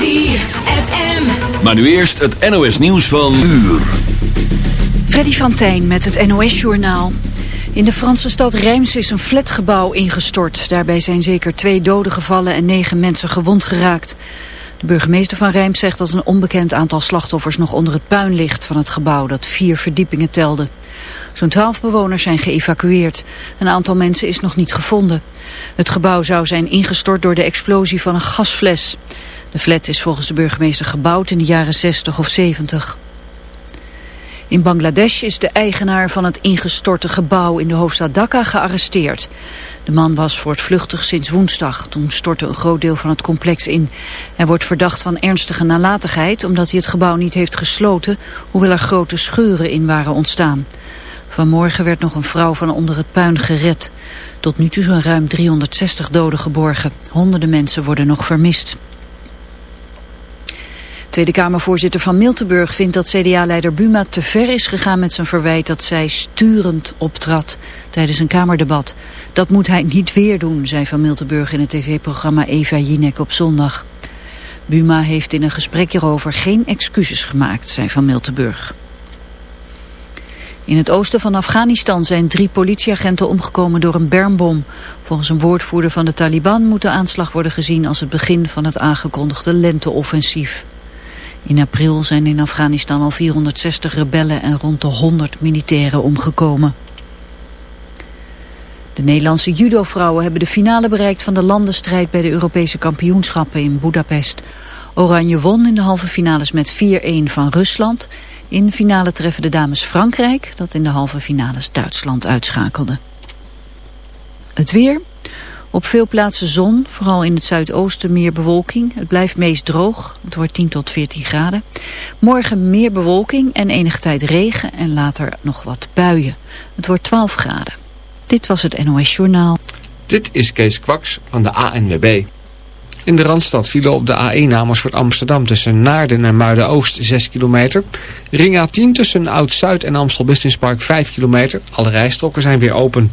ZFM. Maar nu eerst het NOS nieuws van uur. Freddy van Tijn met het NOS Journaal. In de Franse stad Reims is een flatgebouw ingestort. Daarbij zijn zeker twee doden gevallen en negen mensen gewond geraakt. De burgemeester van Reims zegt dat een onbekend aantal slachtoffers nog onder het puin ligt van het gebouw dat vier verdiepingen telde. Zo'n twaalf bewoners zijn geëvacueerd. Een aantal mensen is nog niet gevonden. Het gebouw zou zijn ingestort door de explosie van een gasfles. De flat is volgens de burgemeester gebouwd in de jaren 60 of 70. In Bangladesh is de eigenaar van het ingestorte gebouw in de hoofdstad Dhaka gearresteerd. De man was voortvluchtig sinds woensdag. Toen stortte een groot deel van het complex in. Hij wordt verdacht van ernstige nalatigheid omdat hij het gebouw niet heeft gesloten, hoewel er grote scheuren in waren ontstaan. Vanmorgen werd nog een vrouw van onder het puin gered. Tot nu toe zijn ruim 360 doden geborgen. Honderden mensen worden nog vermist. Tweede Kamervoorzitter van Miltenburg vindt dat CDA-leider Buma te ver is gegaan met zijn verwijt dat zij sturend optrad tijdens een Kamerdebat. Dat moet hij niet weer doen, zei Van Miltenburg in het tv-programma Eva Jinek op zondag. Buma heeft in een gesprek hierover geen excuses gemaakt, zei Van Miltenburg. In het oosten van Afghanistan zijn drie politieagenten omgekomen door een bermbom. Volgens een woordvoerder van de Taliban moet de aanslag worden gezien als het begin van het aangekondigde lenteoffensief. In april zijn in Afghanistan al 460 rebellen en rond de 100 militairen omgekomen. De Nederlandse judovrouwen hebben de finale bereikt van de landenstrijd bij de Europese kampioenschappen in Budapest. Oranje won in de halve finales met 4-1 van Rusland. In de finale treffen de dames Frankrijk, dat in de halve finales Duitsland uitschakelde. Het weer. Op veel plaatsen zon, vooral in het zuidoosten meer bewolking. Het blijft meest droog, het wordt 10 tot 14 graden. Morgen meer bewolking en enige tijd regen en later nog wat buien. Het wordt 12 graden. Dit was het NOS Journaal. Dit is Kees Kwaks van de ANWB. In de Randstad vielen op de A1 Amersfoort Amsterdam tussen Naarden en Muiden-Oost 6 kilometer. Ring A10 tussen Oud-Zuid en Amstel Business Park 5 kilometer. Alle rijstroken zijn weer open.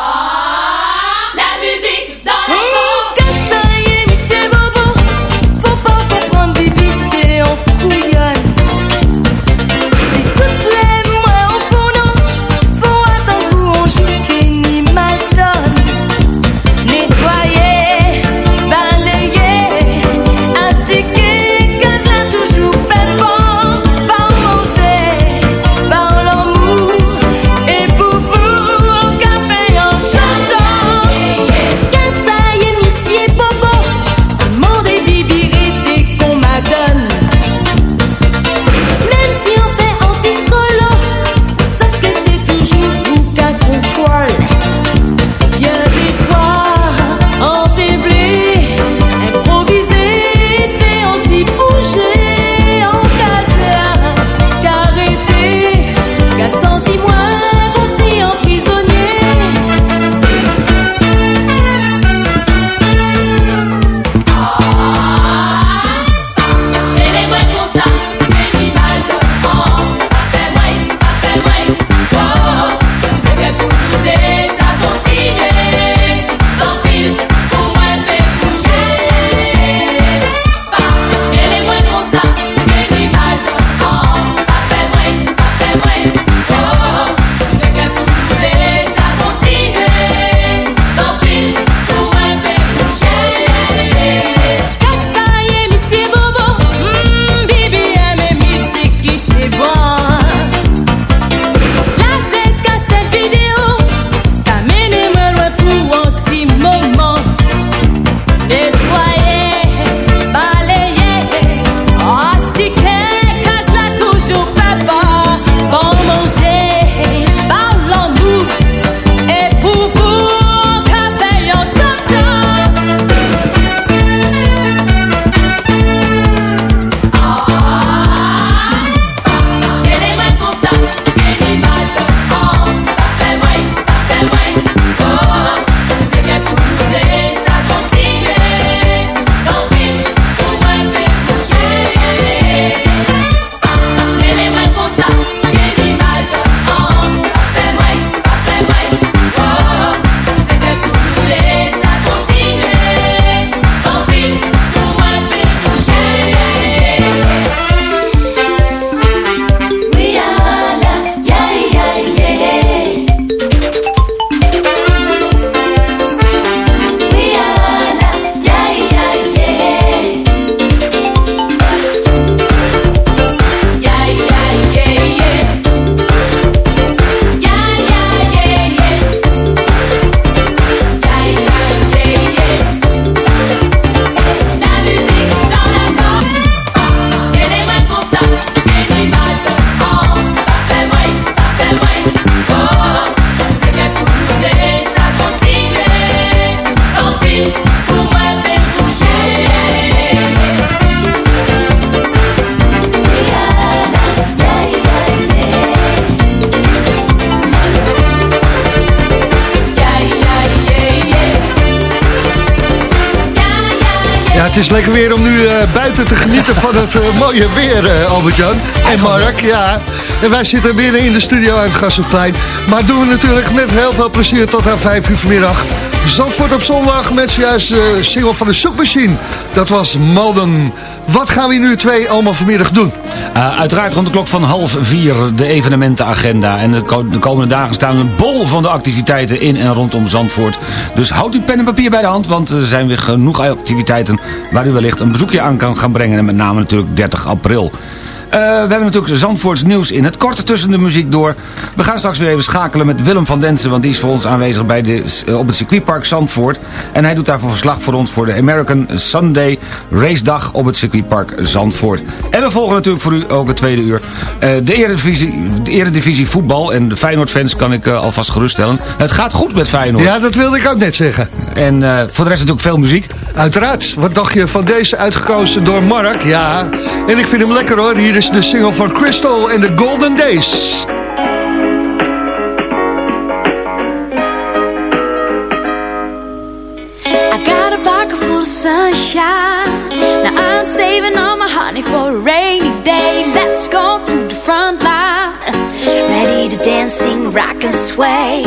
Is lekker weer om nu eh, buiten te genieten van het eh, mooie weer, eh, Albert-Jan. En Mark, ja. En wij zitten binnen in de studio uit het Gasselplein. Maar doen we natuurlijk met heel veel plezier tot aan 5 uur vanmiddag. Zandvoort op zondag met zojuist de single van de zoekmachine. Dat was Malden. Wat gaan we nu twee allemaal vanmiddag doen? Uh, uiteraard rond de klok van half vier de evenementenagenda. En de, ko- de komende dagen staan we bol van de activiteiten in en rondom Zandvoort. Dus houd uw pen en papier bij de hand, want er zijn weer genoeg activiteiten... waar u wellicht een bezoekje aan kan gaan brengen. En met name natuurlijk 30 april. Eh, we hebben natuurlijk Zandvoorts nieuws in het korte tussen de muziek door. We gaan straks weer even schakelen met Willem van Densen... want die is voor ons aanwezig bij de, eh, op het circuitpark Zandvoort. En hij doet daarvoor verslag voor ons voor de American Sunday Race Dag... op het circuitpark Zandvoort. En we volgen natuurlijk voor u ook het tweede uur... eh, de, eredivisie, de eredivisie voetbal. En de Feyenoord-fans kan ik alvast geruststellen. Het gaat goed met Feyenoord. Ja, dat wilde ik ook net zeggen. En eh, voor de rest natuurlijk veel muziek. Uiteraard. Wat dacht je van deze uitgekozen door Mark? Ja, en ik vind hem lekker hoor. Hier is de single van Crystal en de Golden Days. I got a pocket full of sunshine. Now I'm saving all my honey for a rainy day. Let's go to the front line. Ready to dance, sing, rock and sway.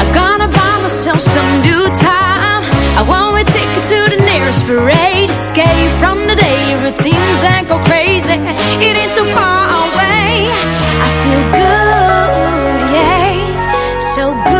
I'm gonna buy myself some new time. I want a ticket to the nearest parade. Escape from the daily routines and go crazy. It ain't so far away. I feel good, yeah. So good,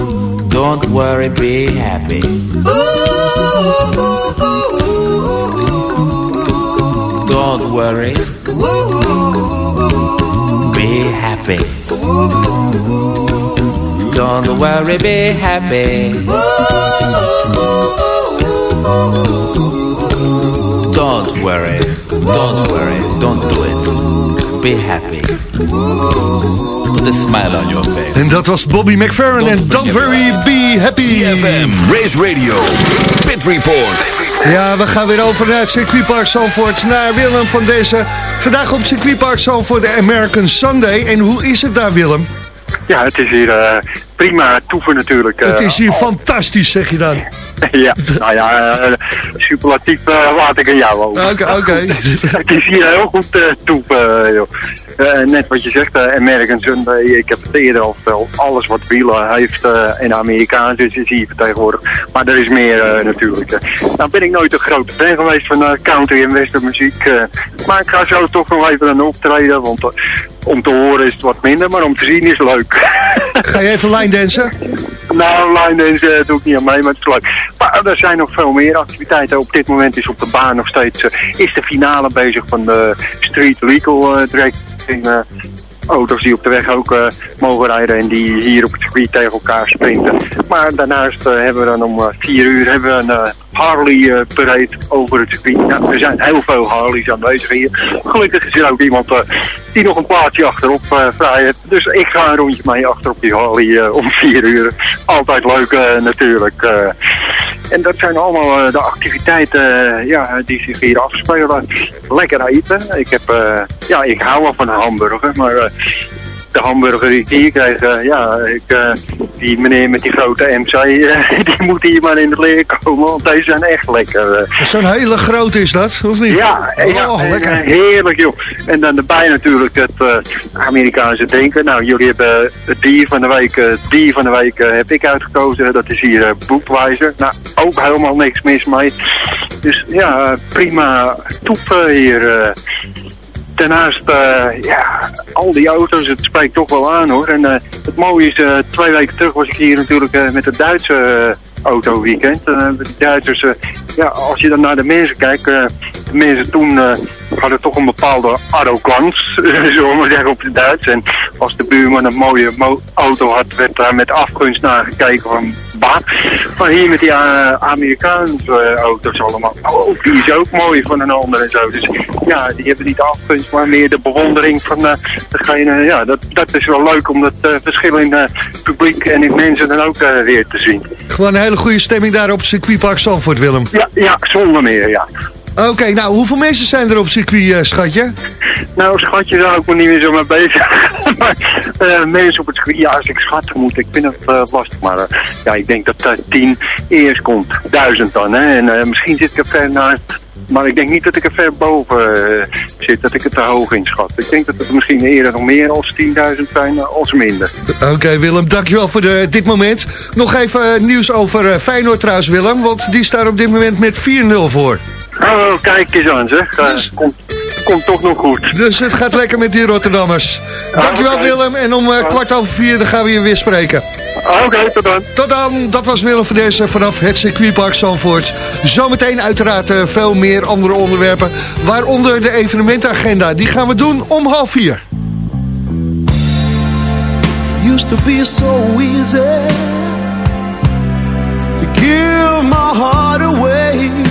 Don't worry, be happy. Don't worry. Be happy. Don't worry, be happy. Don't worry. Don't worry. Don't do it. Be happy. Put a smile on your face. En dat was Bobby McFerrin en Don't Worry, Be Happy. CFM, Race Radio, Pit Report. Ja, we gaan weer over naar het circuitpark Zandvoort, naar Willem van deze. Vandaag op circuitpark Zandvoort de American Sunday. En hoe is het daar, Willem? Ja, het is hier eh, prima toeven natuurlijk. het eh, is hier fantastisch, zeg je dan. ja, nou ja, eh, superlatief eh, laat ik aan jou over. Oké, oké. het is hier heel goed uh, toeven, joh. Eh, net wat je zegt, eh, American Sunday, ik heb het eerder al verteld. Alles wat wielen heeft eh in Amerikaans is, is hier vertegenwoordigd. Maar er is meer eh, natuurlijk. eh. Nou ben ik nooit een grote fan geweest van eh, country en westernmuziek. eh. maar ik ga zo toch nog even een optreden, want eh, om te horen is het wat minder, maar om te zien is leuk. Ga je even line dansen? Nou, line dance eh, doe ik niet aan mee, maar het is leuk. Maar er zijn nog veel meer activiteiten. Op dit moment is op de baan nog steeds eh, is de finale bezig van de Street Legal uh. Eh, auto's die op de weg ook eh, mogen rijden en die hier op het circuit tegen elkaar sprinten. Maar daarnaast eh, hebben we dan om eh, vier uur hebben we een Harley parade over het circuit. Nou, er zijn heel veel Harleys aanwezig hier. Gelukkig is er ook iemand die nog een plaatsje achterop vrij. Dus ik ga een rondje mee achterop die Harley om vier uur. Altijd leuk natuurlijk. en dat zijn allemaal de activiteiten ja, die zich hier afspelen. Lekker eten. Ik, heb, ja, ik hou wel van hamburger, maar de hamburger die ik hier kreeg, eh, ja, ik, eh, die meneer met die grote MC, eh, die moet hier maar in de leer komen, want deze zijn echt lekker. Zo'n hele grote is dat, of niet? Ja, ja oh, lekker. heerlijk joh. En dan erbij natuurlijk het Amerikaanse denken. Nou, jullie hebben het dier van de week, het dier van de week heb ik uitgekozen. Dat is hier Boekwijzer. Nou, ook helemaal niks mis mee. Dus ja, prima toep eh, hier. Daarnaast, eh, ja, al die auto's, het spreekt toch wel aan hoor. En eh, het mooie is, eh, twee weken terug was ik hier natuurlijk met het Duitse autoweekend. Die Duitsers, ja, als je dan naar de mensen kijkt, de mensen toen hadden toch een bepaalde arrogans, zullen we maar zeggen, op het Duits. En als de buurman een mooie mo- auto had, werd daar met afgunst naar gekeken van bah. Maar hier met die eh, Amerikaanse eh, auto's allemaal, oh, die is ook mooi van een ander en zo. Dus ja, die hebben niet de afgunst, maar meer de bewondering van eh, degene. Ja, dat, dat is wel leuk om dat verschil in eh, publiek en in mensen dan ook weer te zien. Gewoon een hele goede stemming daar op het circuitpark Zandvoort, Willem. Ja, ja, zonder meer, ja. Oké, nou, hoeveel mensen zijn er op circuit, eh, schatje? Nou, schatje, daar ook nog niet meer zo mee bezig. maar eh, mensen op het circuit, ja, als ik schatten moet, ik vind het eh, lastig. Maar ja, ik denk dat uh, tien eerst komt. Duizend dan, hè. En misschien zit ik er ver naast. Maar ik denk niet dat ik er ver boven zit, dat ik het te hoog inschat. Ik denk dat het misschien eerder nog meer als 10.000 zijn als minder. Oké, Willem, dankjewel voor de, dit moment. Nog even nieuws over Feyenoord trouwens, Willem. Want die staan op dit moment met 4-0 voor. Oh, kijk eens aan, zeg. Eh, komt, komt toch nog goed. Dus het gaat lekker met die Rotterdammers. Dankjewel. Willem en om eh, kwart over vier dan gaan we je weer spreken. Oké, tot dan. Tot dan, dat was Willem van Dessen vanaf het circuitpark Zandvoort. Zometeen uiteraard eh, veel meer andere onderwerpen. Waaronder de evenementenagenda. Die gaan we doen om half vier. used to be so easy to give my heart away.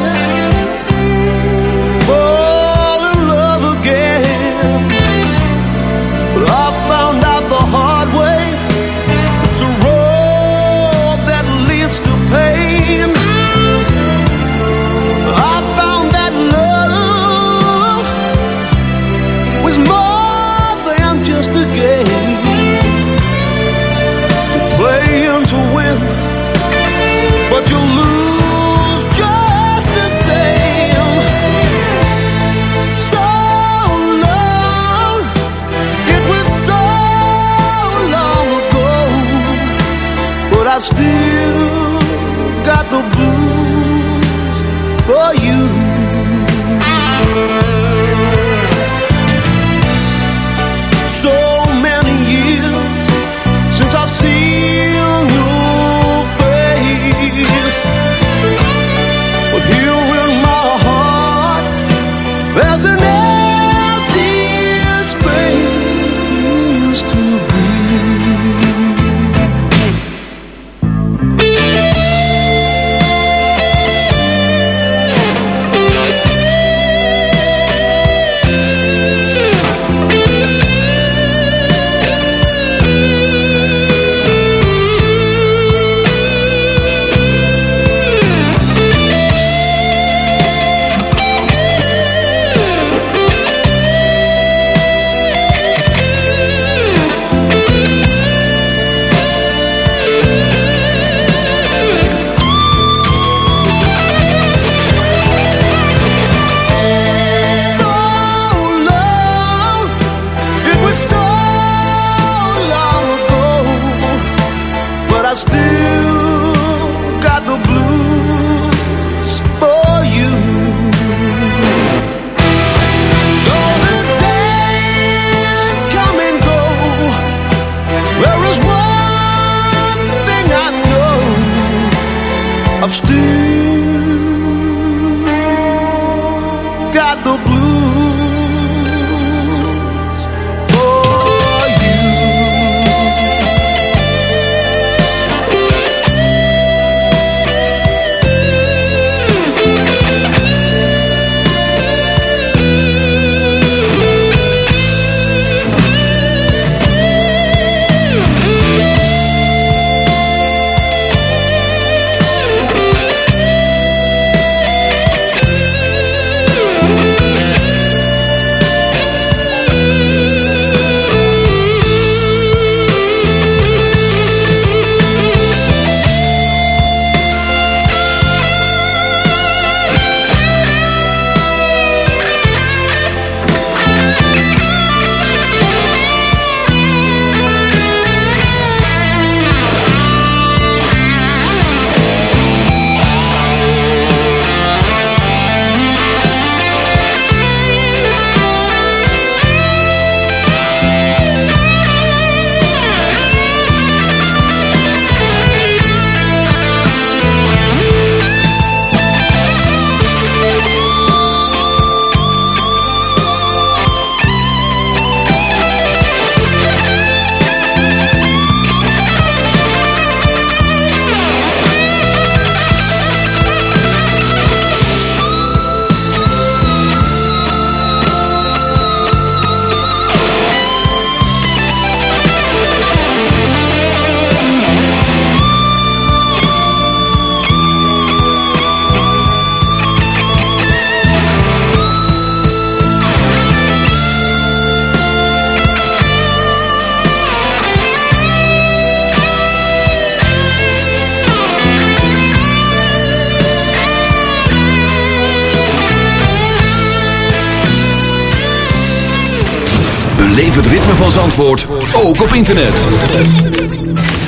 Ook op internet.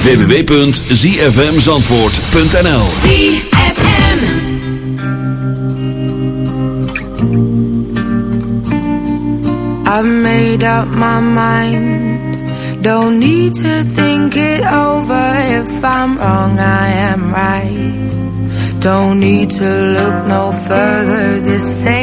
www.zfmzandvoort.nl ZFM. I've made up my mind. Don't need to think it over. If I'm wrong, I am right. Don't need to look no further. This ain't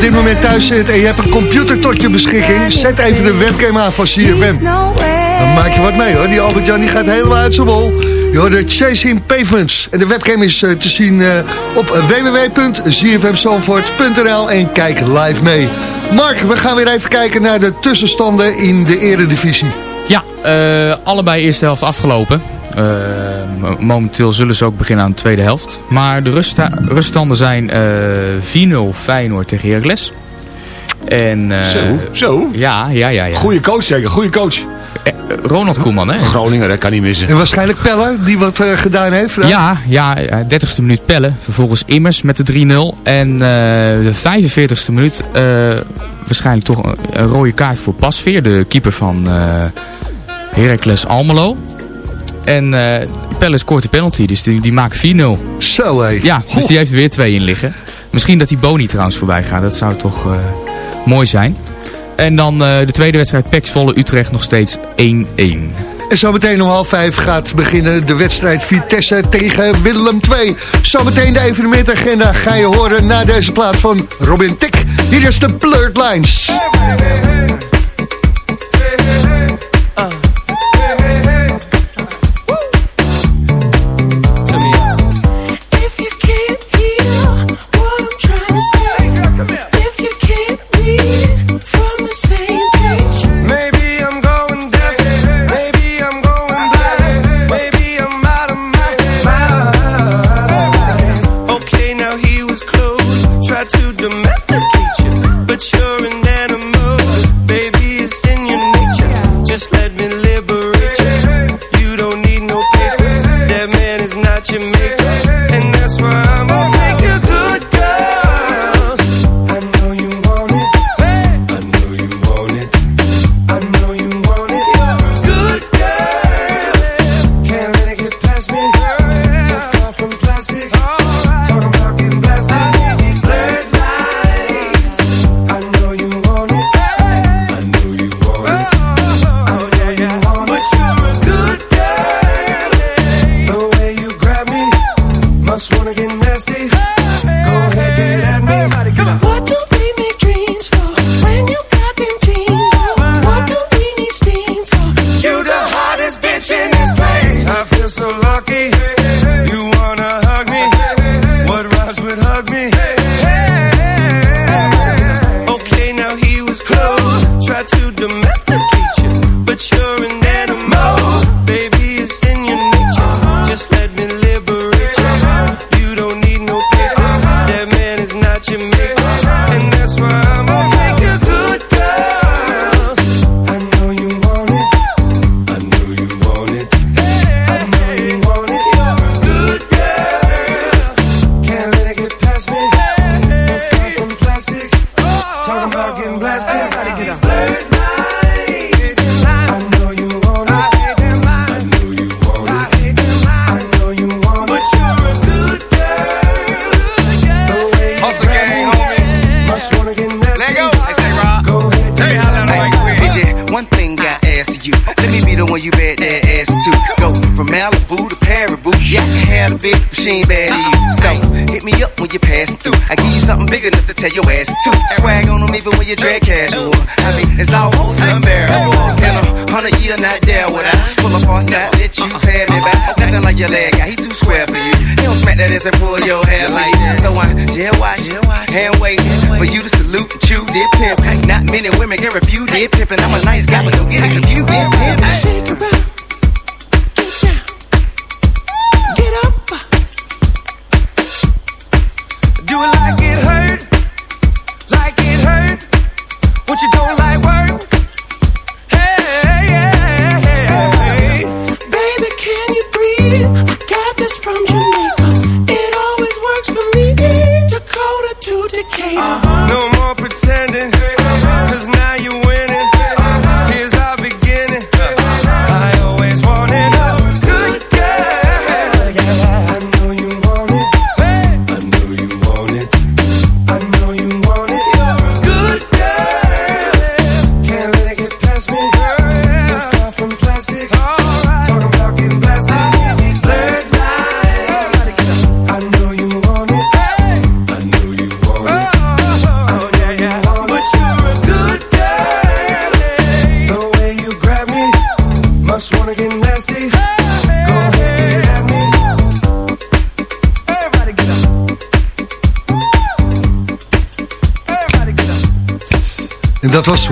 Op dit moment thuis zit en je hebt een computer tot je beschikking... zet even de webcam aan van CFM. Dan maak je wat mee hoor. Die Albert-Jan die gaat helemaal uit zijn wol. Je hoort de Chasing Pavements. En de webcam is eh, te zien eh, op www.zfmzandvoort.nl en kijk live mee. Mark, we gaan weer even kijken naar de tussenstanden in de eredivisie. Ja, eh, allebei eerste helft afgelopen. Eh, mo- momenteel zullen ze ook beginnen aan de tweede helft. Maar de ruststa- ruststanden zijn eh 4-0 Feyenoord tegen Heracles. En, eh, Zo, zo. Ja, ja, ja. ja. Goeie coach zeker, goede coach. Ronald Koeman, hè? Groningen, dat kan niet missen. En waarschijnlijk Pelle, die wat eh, gedaan heeft. Ja, ja, eh, 30ste minuut pellen. Vervolgens Immers met de 3-0. En eh, de 45ste minuut eh, waarschijnlijk toch een, een rode kaart voor Pasveer. De keeper van eh Heracles Almelo. En eh Pelle scoort de penalty, dus die, die maakt 4-0. Zo hé. Ja, dus die heeft er weer twee in liggen. Misschien dat die Boni trouwens voorbij gaat. Dat zou toch eh, mooi zijn. En dan eh, de tweede wedstrijd Pek Zwolle Utrecht nog steeds 1-1. En zometeen om half vijf gaat beginnen de wedstrijd Vitesse tegen Willem II. Zometeen de evenementagenda ga je horen na deze plaat van Robin Tick. Hier is de Blurred Lines. domestic dance pull your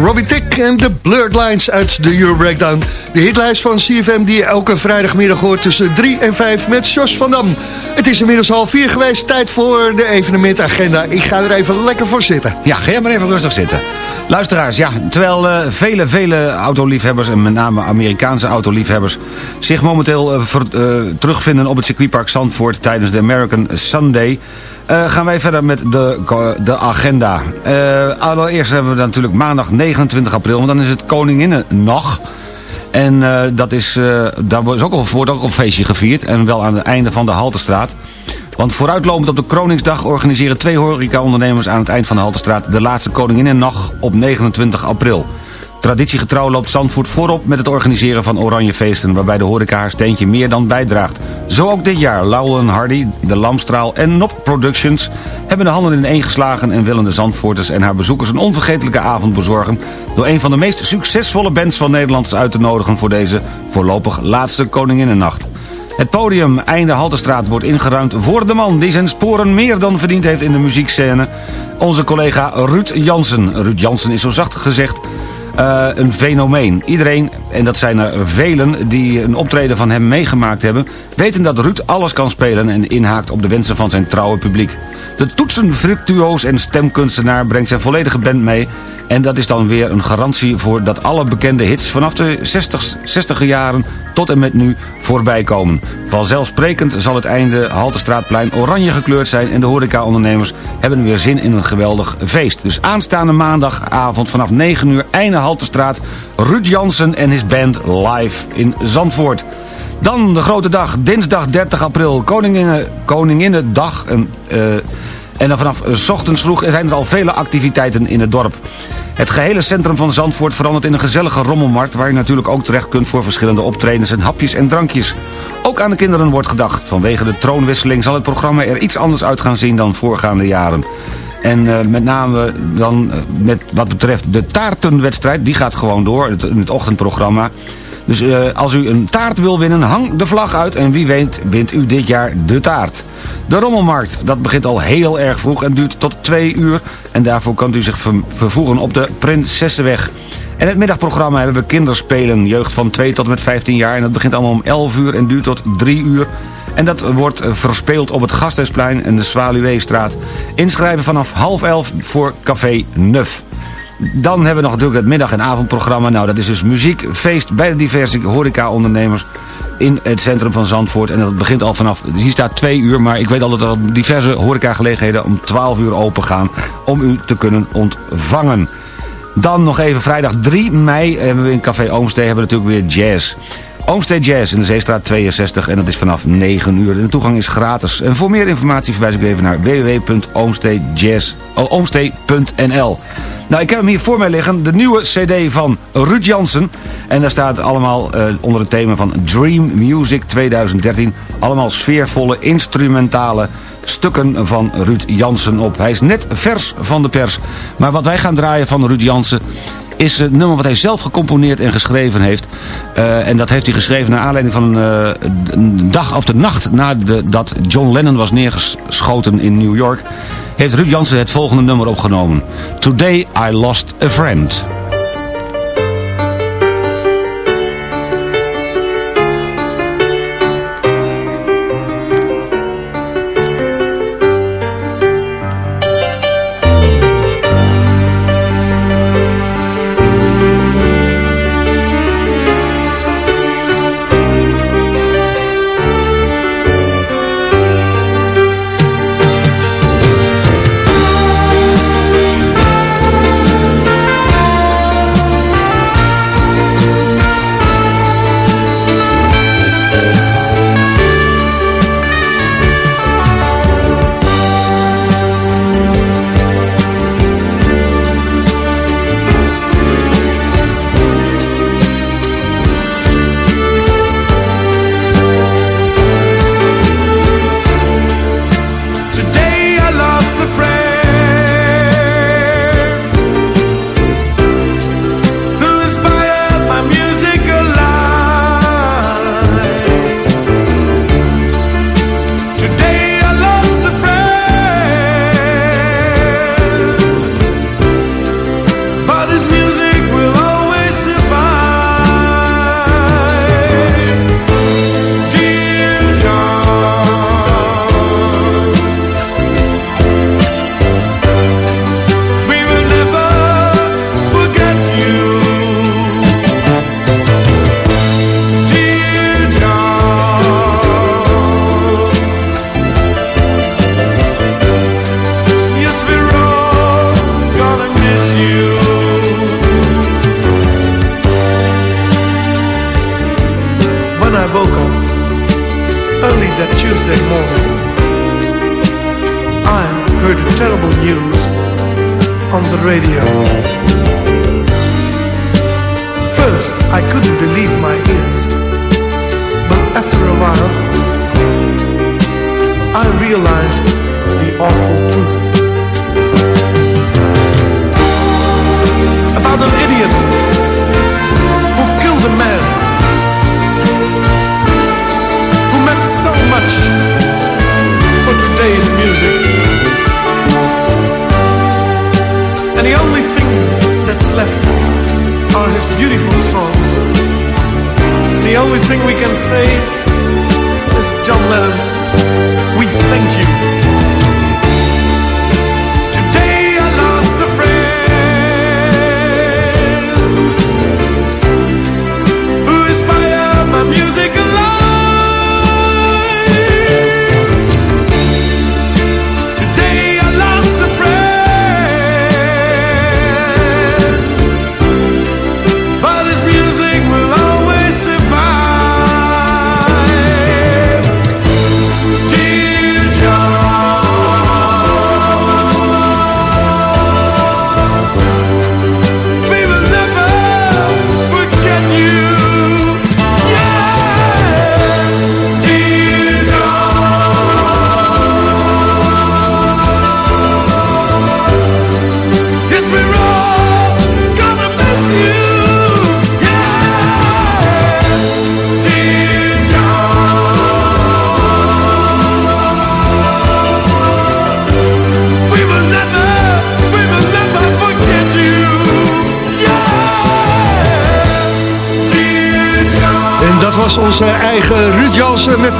Robbie Tick en de Blurred Lines uit de Euro Breakdown. De hitlijst van CFM die je elke vrijdagmiddag hoort tussen 3 en 5 met Jos van Dam. Het is inmiddels half 4 geweest, tijd voor de evenementagenda. Ik ga er even lekker voor zitten. Ja, ga jij maar even rustig zitten. Luisteraars, ja, terwijl eh, vele, vele autoliefhebbers... en met name Amerikaanse autoliefhebbers... zich momenteel eh, eh, terugvinden op het circuitpark Zandvoort... tijdens de American Sunday... eh, gaan wij verder met de, de agenda. Eh, allereerst hebben we dan natuurlijk maandag 29 april... want dan is het Koninginnennacht... En eh, dat is, daar wordt ook, al, wordt ook een feestje gevierd. En wel aan het einde van de Haltestraat. Want vooruitlopend op de Koningsdag organiseren twee horeca-ondernemers aan het eind van de Haltestraat de laatste Koninginnennacht op 29 april. Traditiegetrouw loopt Zandvoort voorop met het organiseren van oranje feesten... waarbij de horeca haar steentje meer dan bijdraagt. Zo ook dit jaar. Lauwen Hardy, De Lamstraal en Nop Productions... hebben de handen in één geslagen en willen de Zandvoorters en haar bezoekers... een onvergetelijke avond bezorgen... door een van de meest succesvolle bands van Nederland uit te nodigen... voor deze voorlopig laatste Koninginnennacht. Het podium Einde Haltestraat wordt ingeruimd voor de man... die zijn sporen meer dan verdiend heeft in de muziekscène. Onze collega Ruud Jansen. Ruud Jansen is zo zacht gezegd een fenomeen. Iedereen, en dat zijn er velen die een optreden van hem meegemaakt hebben... weten dat Ruud alles kan spelen en inhaakt op de wensen van zijn trouwe publiek. De toetsenvirtuoos en stemkunstenaar brengt zijn volledige band mee... en dat is dan weer een garantie voor dat alle bekende hits... vanaf de 60, 60 jaren tot en met nu voorbij komen. Vanzelfsprekend zal het einde Haltestraatplein oranje gekleurd zijn... en de horecaondernemers hebben weer zin in een geweldig feest. Dus aanstaande maandagavond vanaf 9 uur einde Haltestraat... Ruud Jansen en band live in Zandvoort. Dan de grote dag, dinsdag 30 april, Koninginnedag. Een, eh, En dan vanaf eh, 's ochtends vroeg zijn er al vele activiteiten in het dorp. Het gehele centrum van Zandvoort verandert in een gezellige rommelmarkt... waar je natuurlijk ook terecht kunt voor verschillende optredens en hapjes en drankjes. Ook aan de kinderen wordt gedacht. Vanwege de troonwisseling zal het programma er iets anders uit gaan zien dan voorgaande jaren. En eh, met name dan eh, met wat betreft de taartenwedstrijd, die gaat gewoon door, in het ochtendprogramma. Dus eh, als u een taart wil winnen, hang de vlag uit en wie weet wint u dit jaar de taart. De rommelmarkt, dat begint al heel erg vroeg en duurt tot twee uur. En daarvoor kunt u zich ver- vervoegen op de Prinsessenweg. En het middagprogramma hebben we kinderspelen, jeugd van 2 tot met 15 jaar. En dat begint allemaal om 11 uur en duurt tot 3 uur. En dat wordt eh, verspeeld op het Gasthuisplein en de Zwaluweestraat. Inschrijven vanaf half elf voor Café Nuf. Dan hebben we nog natuurlijk het middag- en avondprogramma. Nou, dat is dus muziek, feest bij de diverse horeca-ondernemers in het centrum van Zandvoort. En dat begint al vanaf, hier staat twee uur, maar ik weet al dat er diverse horecagelegenheden om 12 uur open gaan om u te kunnen ontvangen. Dan nog even vrijdag 3 mei hebben we in Café Oomstee hebben natuurlijk weer jazz. Oomstee Jazz in de Zeestraat 62 en dat is vanaf 9 uur. De toegang is gratis. En voor meer informatie verwijs ik even naar www.oomsteejazz.nl Nou, ik heb hem hier voor mij liggen. De nieuwe cd van Ruud Jansen. En daar staat allemaal eh, onder het thema van Dream Music 2013. Allemaal sfeervolle, instrumentale stukken van Ruud Jansen op. Hij is net vers van de pers. Maar wat wij gaan draaien van Ruud Jansen is het nummer wat hij zelf gecomponeerd en geschreven heeft. Eh, en dat heeft hij geschreven naar aanleiding van een, eh, een dag of de nacht nadat John Lennon was neergeschoten in New York. Heeft Ruud Jansen het volgende nummer opgenomen. Today I Lost a Friend.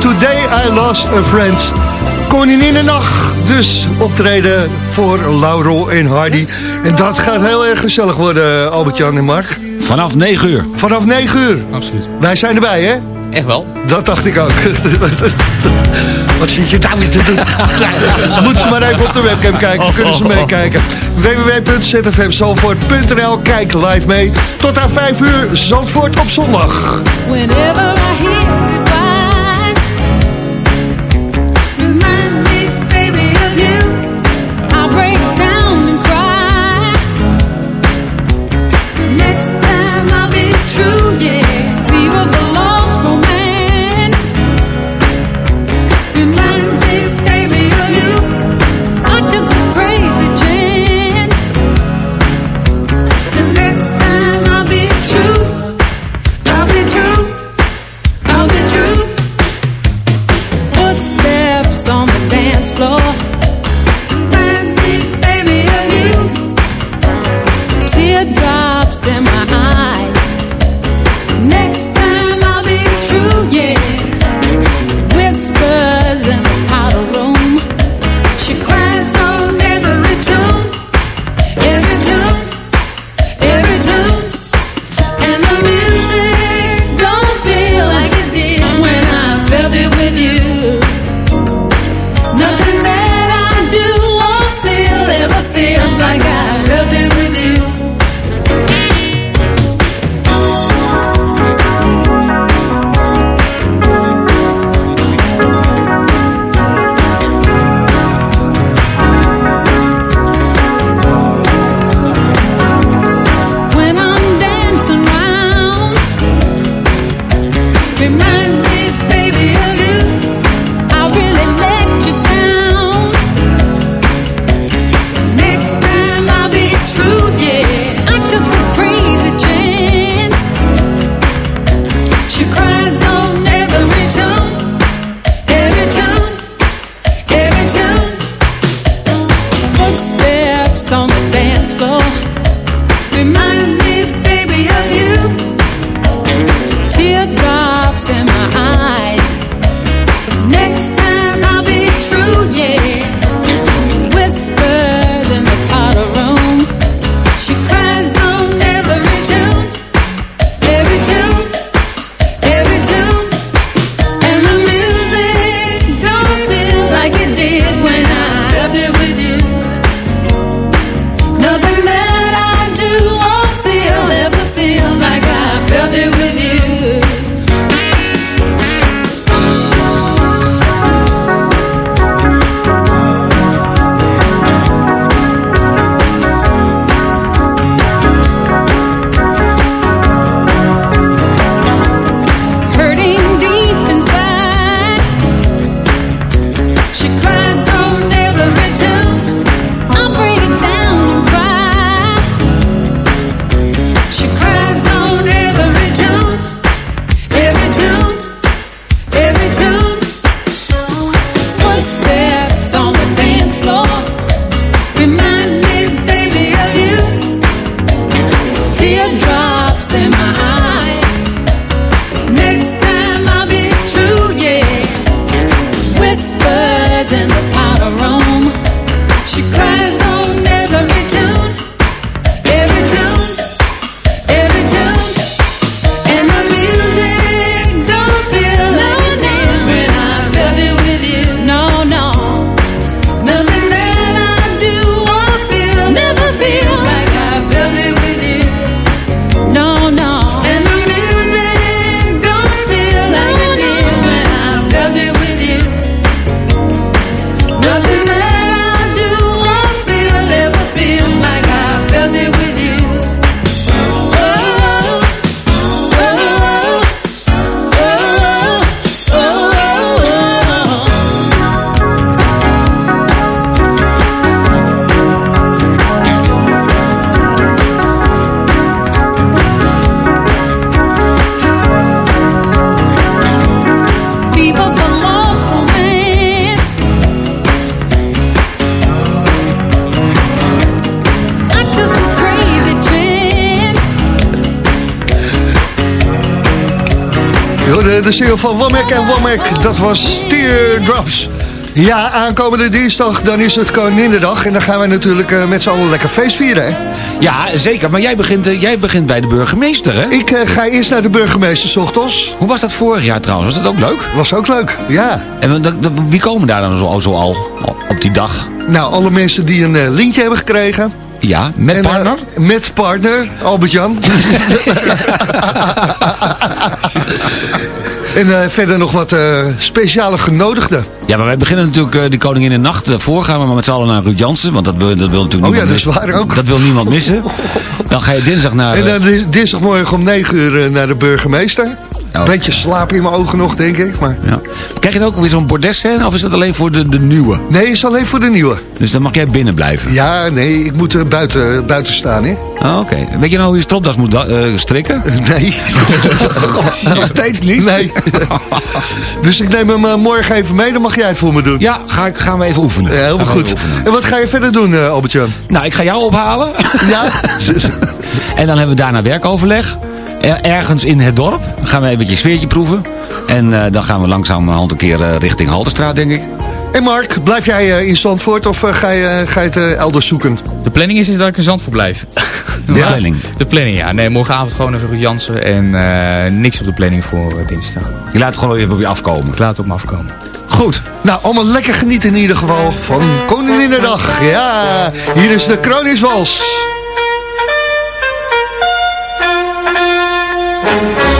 Today I Lost a Friend. Koninginnennacht, dus optreden voor Laurel en Hardy. En dat gaat heel erg gezellig worden, Albert-Jan en Mark. Vanaf 9 uur. Vanaf 9 uur. Absoluut. Wij zijn erbij, hè? Echt wel. Dat dacht ik ook. Wat zit je daar weer te doen? Moeten ze maar even op de webcam kijken, dan kunnen ze meekijken. www.zfmzandvoort.nl Kijk live mee. Tot aan 5 uur, Zandvoort op zondag. Whenever I hear hoorde de single van Womack en Womack, dat was Teardrops. Ja, aankomende dinsdag, dan is het Koninginnedag. En dan gaan wij natuurlijk eh, met z'n allen lekker feest vieren, hè? Ja, zeker. Maar jij begint, eh, jij begint bij de burgemeester, hè? Ik eh, ga eerst naar de burgemeester, 's ochtends. Hoe was dat vorig jaar trouwens? Was dat ook leuk? Was ook leuk, ja. En wie komen daar dan zo, zo al op die dag? Nou, alle mensen die een lintje hebben gekregen. Ja, met En, eh, partner? met partner, Albert-Jan. en eh, verder nog wat eh, speciale genodigden. Ja, maar wij beginnen natuurlijk die koningin in de nacht. Daarvoor gaan we maar met z'n allen naar Ruud Jansen. Want dat wil, dat wil natuurlijk Oh ja, dat is waar ook. Dat wil niemand missen. Dan ga je dinsdag naar... En dan dinsdagmorgen om 9 uur naar de burgemeester. Oh. Beetje slaap in mijn ogen nog, denk ik. Maar... ja. Krijg je dan ook weer zo'n bordesscène of is dat alleen voor de, de nieuwe? Nee, is alleen voor de nieuwe. Dus dan mag jij binnen blijven? Ja, nee, ik moet eh, buiten, buiten staan, hè? Ah, Oké. Weet je nou hoe je stropdas moet eh, strikken? Nee. Nog steeds niet? Nee. dus ik neem hem eh, morgen even mee, dan mag jij het voor me doen. Ja, ga, ik- gaan we even oefenen. Ja, helemaal goed. oefenen. En wat ga je verder doen, eh Albert-Jan? Nou, ik ga jou ophalen. Ja? En dan hebben we daarna werkoverleg. Er- Ergens in het dorp. Dan gaan we even een sfeertje proeven. En eh, dan gaan we langzamerhand een keer eh, richting Halterstraat, denk ik. En Mark, blijf jij eh, in Zandvoort of ga, je, ga je het elders zoeken? De planning is, is dat ik in Zandvoort blijf. De Ja. planning. De planning, ja. Nee, morgenavond gewoon even Ruud Jansen en eh, niks op de planning voor dinsdag. Je laat het gewoon even op je afkomen. Ik laat het op me afkomen. Goed. Nou, allemaal lekker genieten in ieder geval van Koninginnedag. Ja, hier is de Kroniswals. Dat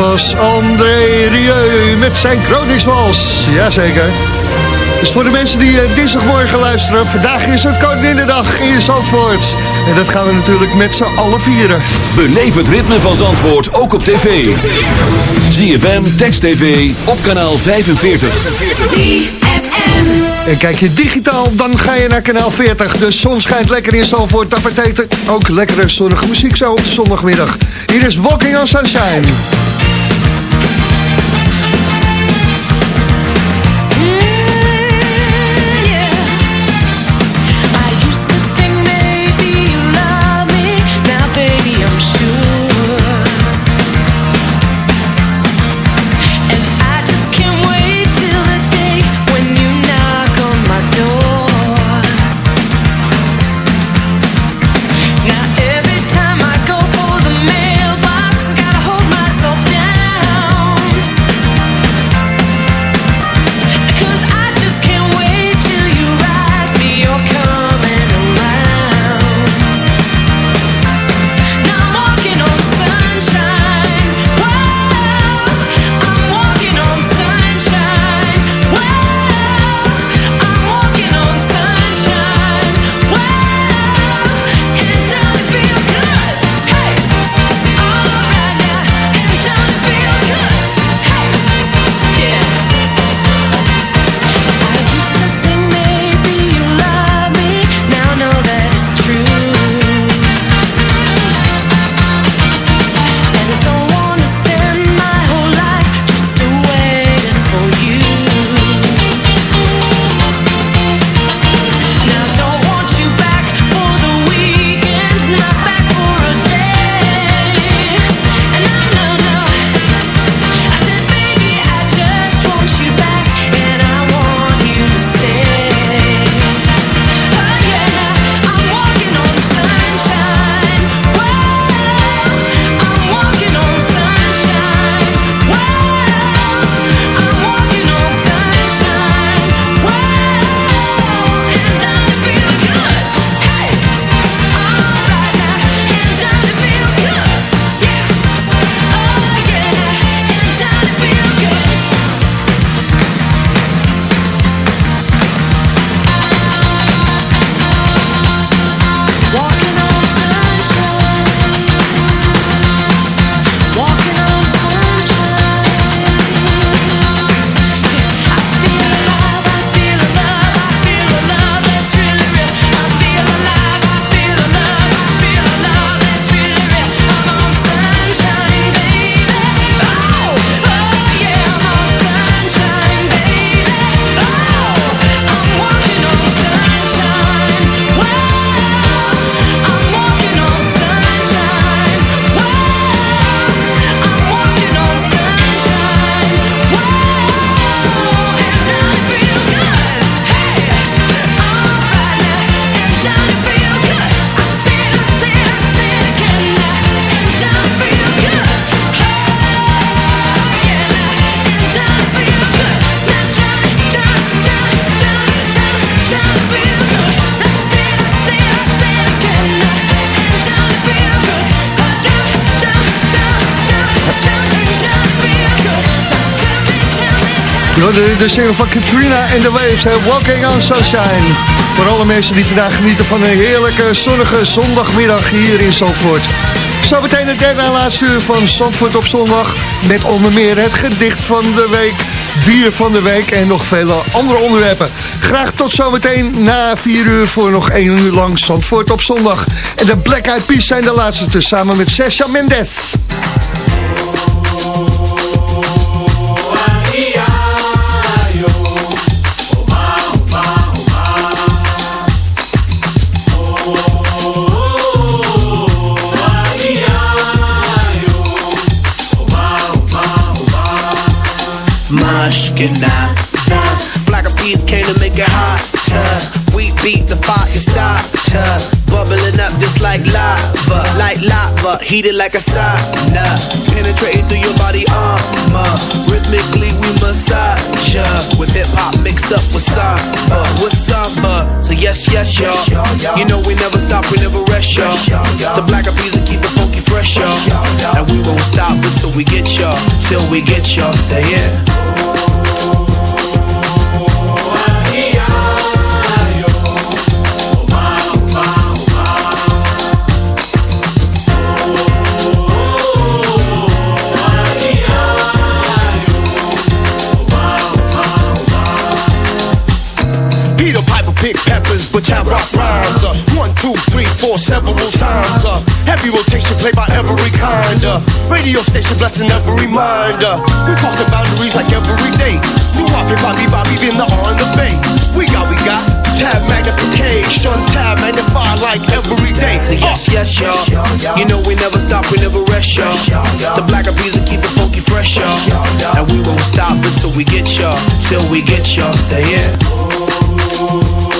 was André Rieu met zijn Kroningswals. Jazeker. Dus voor de mensen die eh, dinsdagmorgen luisteren... vandaag is het Koninginnedag in Zandvoort. En dat gaan we natuurlijk met z'n allen vieren. Beleef het ritme van Zandvoort ook op tv. ZFM, Text TV, op kanaal 45. En kijk je digitaal, dan ga je naar kanaal 40. De zon schijnt lekker in Zandvoort. Dat betekent ook lekkere zonnige muziek zo op zondagmiddag. Hier is Walking on Sunshine. you. De, de single van Katrina en The Waves, Walking on Sunshine. Voor alle mensen die vandaag genieten van een heerlijke zonnige zondagmiddag hier in Zandvoort. Zometeen het derde en laatste uur van Zandvoort op zondag. Met onder meer het gedicht van de week, dier van de week en nog vele andere onderwerpen. Graag tot zometeen na vier uur voor nog één uur lang Zandvoort op zondag. En de Black Eyed Peas zijn de laatste te samen met Sesha Mendes. Mushkina. Black of peas came to make it hotter. We beat the fire starter. Bubbling up just like lava. Like lava, heated like a sauna. Penetrating through your body armor. Rhythmically we massage ya. With hip hop mixed up with samba. With samba. So yes, yes, y'all. You know we never stop, we never rest, y'all. The black of peas will keep the funky fresh, y'all. And we won't stop until we get y'all, till we get y'all. Say yeah. Four, several times. Uh, heavy rotation played by every kind. Uh, radio station blessing every mind. Uh, we crossing boundaries like every day. New Bobby, Bobby, Bobby, in the on the bay. We got, we got tab magnification, tab magnify like every day. Say yes, yes, y'all. You know we never stop, we never rest, y'all. The black bees will keep it funky fresh, y'all. And we won't stop until we get y'all, till we get y'all. Say yeah.